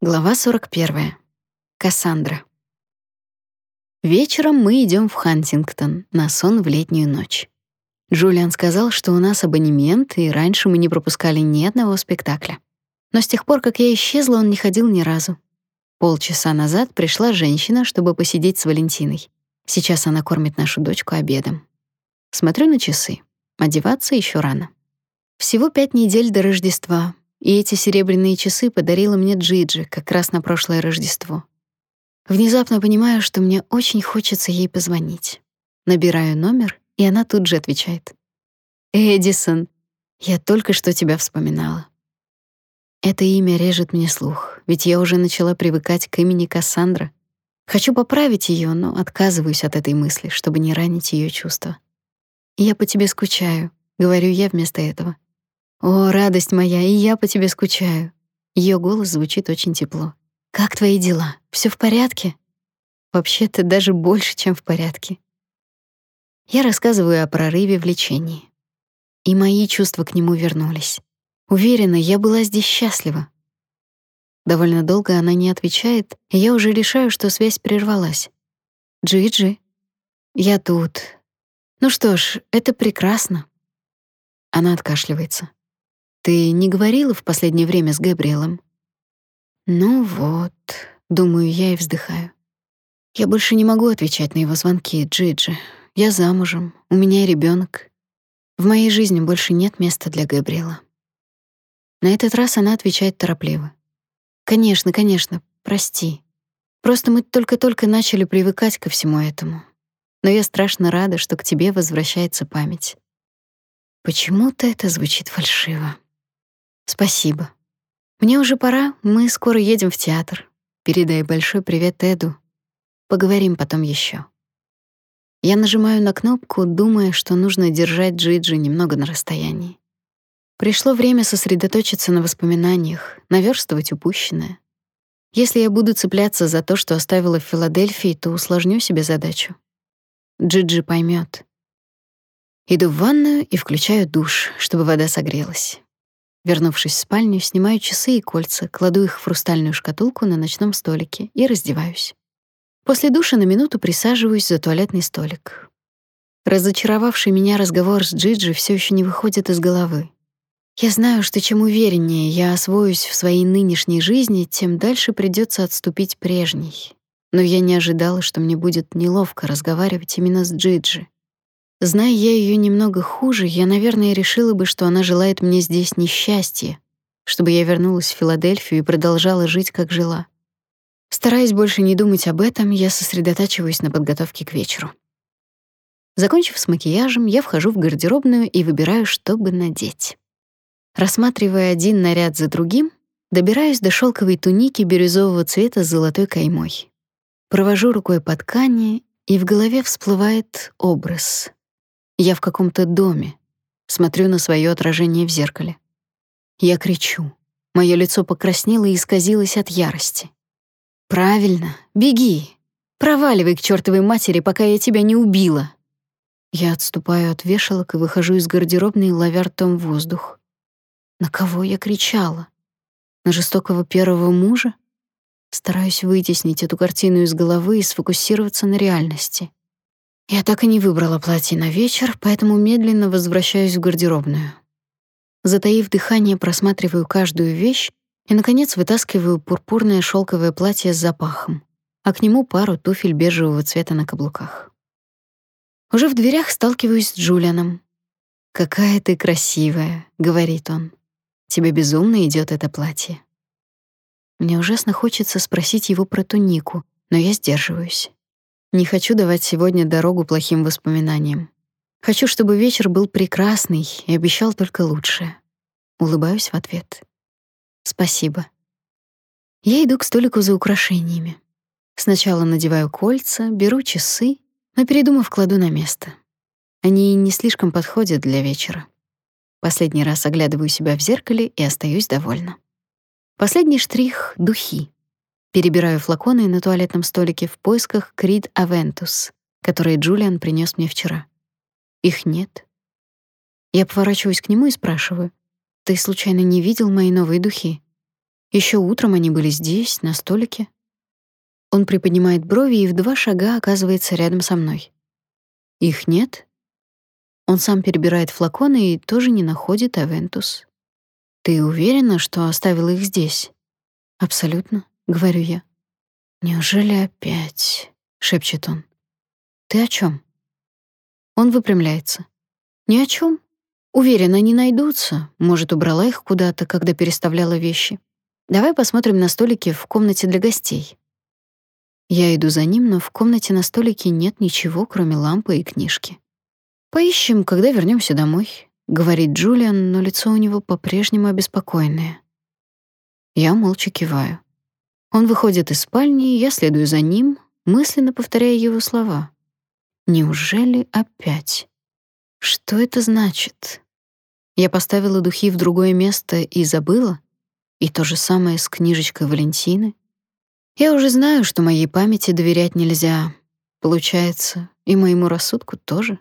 Глава 41. Кассандра. Вечером мы идем в Хантингтон на сон в летнюю ночь. Джулиан сказал, что у нас абонемент, и раньше мы не пропускали ни одного спектакля. Но с тех пор, как я исчезла, он не ходил ни разу. Полчаса назад пришла женщина, чтобы посидеть с Валентиной. Сейчас она кормит нашу дочку обедом. Смотрю на часы. Одеваться еще рано. Всего пять недель до Рождества, и эти серебряные часы подарила мне Джиджи как раз на прошлое Рождество. Внезапно понимаю, что мне очень хочется ей позвонить. Набираю номер, и она тут же отвечает. «Эдисон, я только что тебя вспоминала». Это имя режет мне слух, ведь я уже начала привыкать к имени Кассандра. Хочу поправить ее, но отказываюсь от этой мысли, чтобы не ранить ее чувства. «Я по тебе скучаю», — говорю я вместо этого. О, радость моя, и я по тебе скучаю. Ее голос звучит очень тепло. Как твои дела? Все в порядке? Вообще-то даже больше, чем в порядке. Я рассказываю о прорыве в лечении. И мои чувства к нему вернулись. Уверена, я была здесь счастлива. Довольно долго она не отвечает, и я уже решаю, что связь прервалась. Джиджи, я тут. Ну что ж, это прекрасно. Она откашливается. Ты не говорила в последнее время с Габриэлем? Ну вот, думаю я и вздыхаю. Я больше не могу отвечать на его звонки, Джиджи. Я замужем, у меня ребенок. В моей жизни больше нет места для Габриэла. На этот раз она отвечает торопливо. Конечно, конечно, прости. Просто мы только-только начали привыкать ко всему этому. Но я страшно рада, что к тебе возвращается память. Почему-то это звучит фальшиво. Спасибо. Мне уже пора, мы скоро едем в театр. Передай большой привет Эду. Поговорим потом еще. Я нажимаю на кнопку, думая, что нужно держать Джиджи немного на расстоянии. Пришло время сосредоточиться на воспоминаниях, наверстывать упущенное. Если я буду цепляться за то, что оставила в Филадельфии, то усложню себе задачу. Джиджи поймет. Иду в ванную и включаю душ, чтобы вода согрелась. Вернувшись в спальню, снимаю часы и кольца, кладу их в хрустальную шкатулку на ночном столике и раздеваюсь. После душа на минуту присаживаюсь за туалетный столик. Разочаровавший меня разговор с Джиджи все еще не выходит из головы. Я знаю, что чем увереннее я освоюсь в своей нынешней жизни, тем дальше придется отступить прежней. Но я не ожидала, что мне будет неловко разговаривать именно с Джиджи. Зная я ее немного хуже, я, наверное, решила бы, что она желает мне здесь несчастья, чтобы я вернулась в Филадельфию и продолжала жить, как жила. Стараясь больше не думать об этом, я сосредотачиваюсь на подготовке к вечеру. Закончив с макияжем, я вхожу в гардеробную и выбираю, что бы надеть. Рассматривая один наряд за другим, добираюсь до шелковой туники бирюзового цвета с золотой каймой. Провожу рукой по ткани, и в голове всплывает образ. Я в каком-то доме. Смотрю на свое отражение в зеркале. Я кричу. Мое лицо покраснело и исказилось от ярости. Правильно, беги. Проваливай к чёртовой матери, пока я тебя не убила. Я отступаю от вешалок и выхожу из гардеробной, ловя ртом воздух. На кого я кричала? На жестокого первого мужа? Стараюсь вытеснить эту картину из головы и сфокусироваться на реальности. Я так и не выбрала платье на вечер, поэтому медленно возвращаюсь в гардеробную. Затаив дыхание, просматриваю каждую вещь и, наконец, вытаскиваю пурпурное шелковое платье с запахом, а к нему пару туфель бежевого цвета на каблуках. Уже в дверях сталкиваюсь с Джулианом. «Какая ты красивая», — говорит он. «Тебе безумно идет это платье». Мне ужасно хочется спросить его про тунику, но я сдерживаюсь. Не хочу давать сегодня дорогу плохим воспоминаниям. Хочу, чтобы вечер был прекрасный и обещал только лучшее. Улыбаюсь в ответ. Спасибо. Я иду к столику за украшениями. Сначала надеваю кольца, беру часы, но передумав, кладу на место. Они не слишком подходят для вечера. Последний раз оглядываю себя в зеркале и остаюсь довольна. Последний штрих — духи. Перебираю флаконы на туалетном столике в поисках Creed Aventus, которые Джулиан принес мне вчера. Их нет. Я поворачиваюсь к нему и спрашиваю: "Ты случайно не видел мои новые духи?" Еще утром они были здесь, на столике. Он приподнимает брови и в два шага оказывается рядом со мной. Их нет. Он сам перебирает флаконы и тоже не находит Авентус. Ты уверена, что оставила их здесь? Абсолютно, говорю я. Неужели опять? шепчет он. Ты о чем? Он выпрямляется. Ни о чем. Уверена, они найдутся. Может, убрала их куда-то, когда переставляла вещи. Давай посмотрим на столике в комнате для гостей. Я иду за ним, но в комнате на столике нет ничего, кроме лампы и книжки. Поищем, когда вернемся домой, говорит Джулиан, но лицо у него по-прежнему обеспокоенное. Я молча киваю. Он выходит из спальни, я следую за ним, мысленно повторяя его слова. Неужели опять? Что это значит? Я поставила духи в другое место и забыла? И то же самое с книжечкой Валентины? Я уже знаю, что моей памяти доверять нельзя. Получается, и моему рассудку тоже.